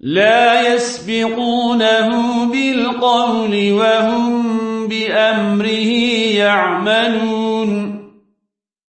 لا يسبقونه بالقول وهم بأمره يعملون.